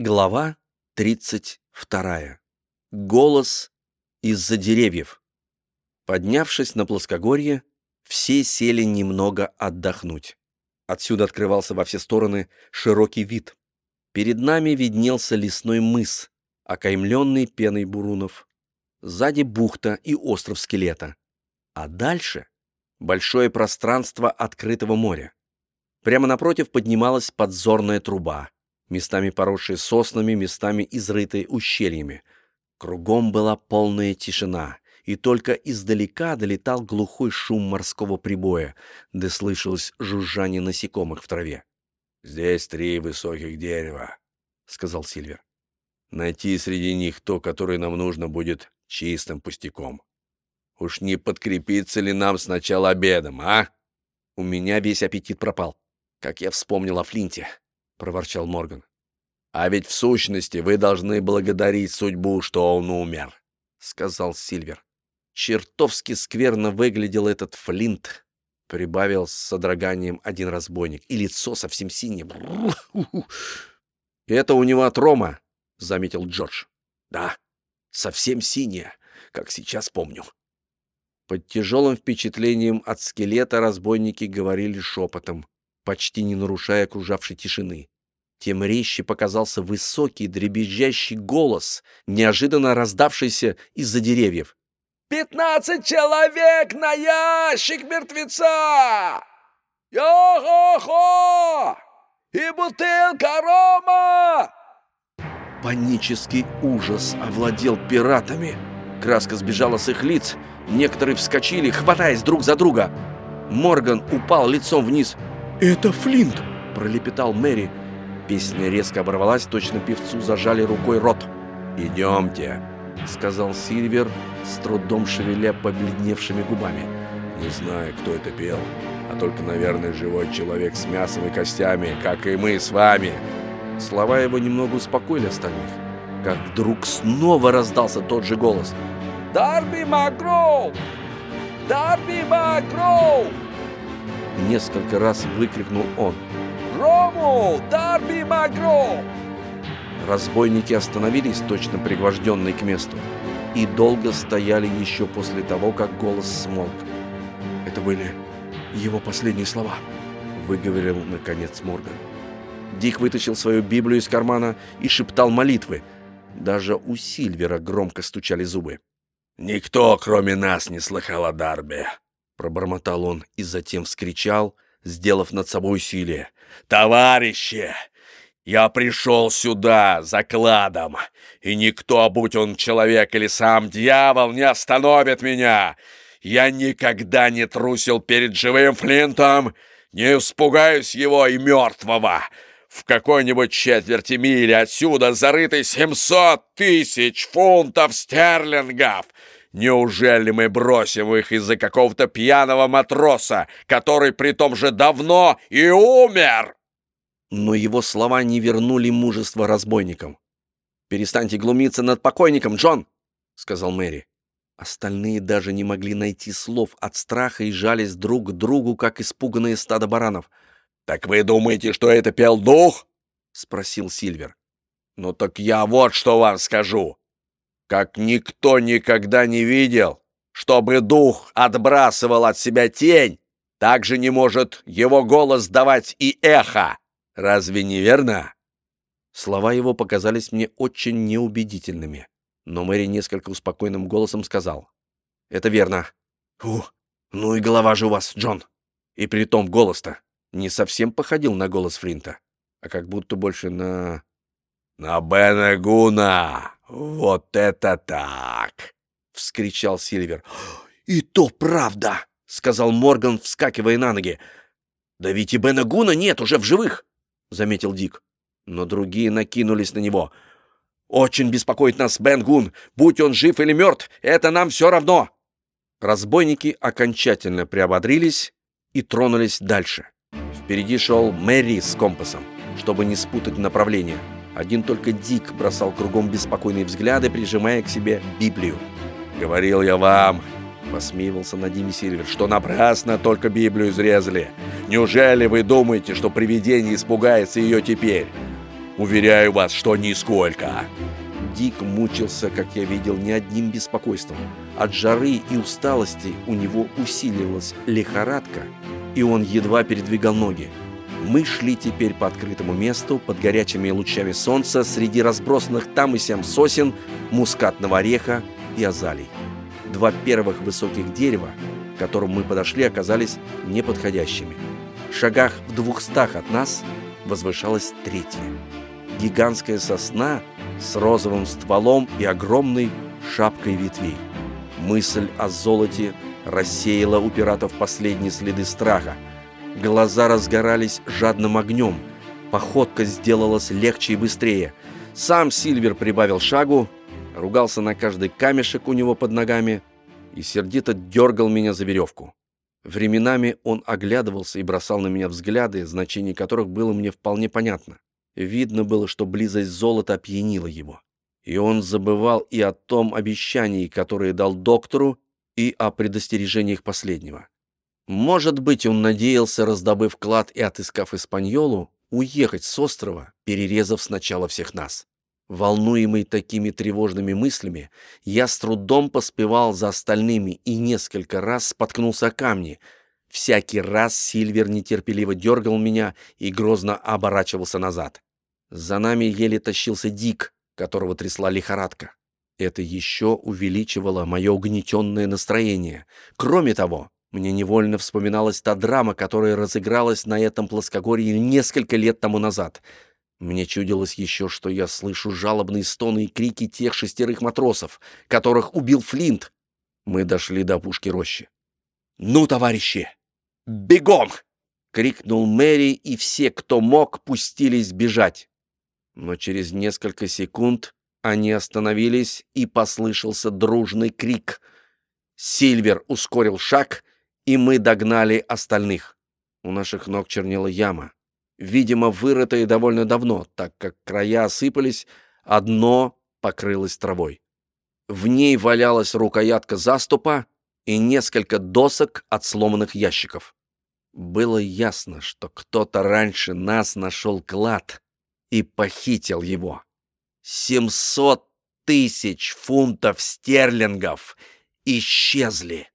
Глава 32. Голос из-за деревьев. Поднявшись на плоскогорье, все сели немного отдохнуть. Отсюда открывался во все стороны широкий вид. Перед нами виднелся лесной мыс, окаймленный пеной бурунов. Сзади бухта и остров скелета. А дальше большое пространство открытого моря. Прямо напротив поднималась подзорная труба местами поросшие соснами, местами изрытые ущельями. Кругом была полная тишина, и только издалека долетал глухой шум морского прибоя, да слышалось жужжание насекомых в траве. «Здесь три высоких дерева», — сказал Сильвер. «Найти среди них то, которое нам нужно, будет чистым пустяком. Уж не подкрепиться ли нам сначала обедом, а?» У меня весь аппетит пропал, как я вспомнил о Флинте. — проворчал Морган. «А ведь в сущности вы должны благодарить судьбу, что он умер», — сказал Сильвер. «Чертовски скверно выглядел этот Флинт», — прибавил с содроганием один разбойник, и лицо совсем синее. «Это у него от Рома», — заметил Джордж. «Да, совсем синее, как сейчас помню». Под тяжелым впечатлением от скелета разбойники говорили шепотом почти не нарушая окружавшей тишины. Тем резче показался высокий, дребезжащий голос, неожиданно раздавшийся из-за деревьев. «Пятнадцать человек на ящик мертвеца! Йо-хо-хо! И бутылка рома!» Панический ужас овладел пиратами. Краска сбежала с их лиц. Некоторые вскочили, хватаясь друг за друга. Морган упал лицом вниз — «Это Флинт!» – пролепетал Мэри. Песня резко оборвалась, точно певцу зажали рукой рот. «Идемте!» – сказал Сильвер, с трудом шевеля побледневшими губами. «Не знаю, кто это пел, а только, наверное, живой человек с мясом и костями, как и мы с вами!» Слова его немного успокоили остальных, как вдруг снова раздался тот же голос. «Дарби Макроу! Дарби Макроу!» Несколько раз выкрикнул он. «Рому! Дарби Магро!» Разбойники остановились, точно пригвожденные к месту, и долго стояли еще после того, как голос смолк. «Это были его последние слова», — выговорил, наконец, Морган. Дик вытащил свою Библию из кармана и шептал молитвы. Даже у Сильвера громко стучали зубы. «Никто, кроме нас, не слыхал о Дарби», Пробормотал он и затем вскричал, сделав над собой усилие. «Товарищи! Я пришел сюда за кладом, и никто, будь он человек или сам дьявол, не остановит меня! Я никогда не трусил перед живым Флинтом, не испугаюсь его и мертвого!» В какой-нибудь четверти мили отсюда зарыты 700 тысяч фунтов стерлингов. Неужели мы бросим их из-за какого-то пьяного матроса, который при том же давно и умер?» Но его слова не вернули мужество разбойникам. «Перестаньте глумиться над покойником, Джон!» — сказал Мэри. Остальные даже не могли найти слов от страха и жались друг к другу, как испуганные стадо баранов. «Так вы думаете, что это пел дух?» — спросил Сильвер. «Ну так я вот что вам скажу как никто никогда не видел, чтобы дух отбрасывал от себя тень, так же не может его голос давать и эхо. Разве не верно?» Слова его показались мне очень неубедительными, но Мэри несколько успокоенным голосом сказал. «Это верно. Фу, ну и голова же у вас, Джон. И при том голос-то не совсем походил на голос Флинта, а как будто больше на...» «На Бена Гуна!» «Вот это так!» — вскричал Сильвер. «И то правда!» — сказал Морган, вскакивая на ноги. «Да ведь и Бена Гуна нет уже в живых!» — заметил Дик. Но другие накинулись на него. «Очень беспокоит нас Бен Гун. Будь он жив или мертв, это нам все равно!» Разбойники окончательно приободрились и тронулись дальше. Впереди шел Мэри с компасом, чтобы не спутать направление. Один только Дик бросал кругом беспокойные взгляды, прижимая к себе Библию. «Говорил я вам!» — посмеивался над ними Сильвер, что напрасно только Библию изрезали. Неужели вы думаете, что привидение испугается ее теперь? Уверяю вас, что нисколько. Дик мучился, как я видел, не одним беспокойством. От жары и усталости у него усиливалась лихорадка, и он едва передвигал ноги. Мы шли теперь по открытому месту, под горячими лучами солнца, среди разбросанных там и сям сосен, мускатного ореха и азалий. Два первых высоких дерева, к которым мы подошли, оказались неподходящими. В шагах в двухстах от нас возвышалось третье. Гигантская сосна с розовым стволом и огромной шапкой ветвей. Мысль о золоте рассеяла у пиратов последние следы страха. Глаза разгорались жадным огнем. Походка сделалась легче и быстрее. Сам Сильвер прибавил шагу, ругался на каждый камешек у него под ногами и сердито дергал меня за веревку. Временами он оглядывался и бросал на меня взгляды, значение которых было мне вполне понятно. Видно было, что близость золота опьянила его. И он забывал и о том обещании, которое дал доктору, и о предостережениях последнего. Может быть, он надеялся, раздобыв клад и отыскав Испаньолу, уехать с острова, перерезав сначала всех нас. Волнуемый такими тревожными мыслями, я с трудом поспевал за остальными и несколько раз споткнулся о камни. Всякий раз Сильвер нетерпеливо дергал меня и грозно оборачивался назад. За нами еле тащился Дик, которого трясла лихорадка. Это еще увеличивало мое угнетенное настроение. Кроме того, мне невольно вспоминалась та драма, которая разыгралась на этом плоскогорье несколько лет тому назад — мне чудилось еще, что я слышу жалобные стоны и крики тех шестерых матросов, которых убил Флинт. Мы дошли до пушки рощи. «Ну, товарищи, бегом!» — крикнул Мэри, и все, кто мог, пустились бежать. Но через несколько секунд они остановились, и послышался дружный крик. Сильвер ускорил шаг, и мы догнали остальных. У наших ног чернела яма видимо, вырытое довольно давно, так как края осыпались, а дно покрылось травой. В ней валялась рукоятка заступа и несколько досок от сломанных ящиков. Было ясно, что кто-то раньше нас нашел клад и похитил его. Семьсот тысяч фунтов стерлингов исчезли.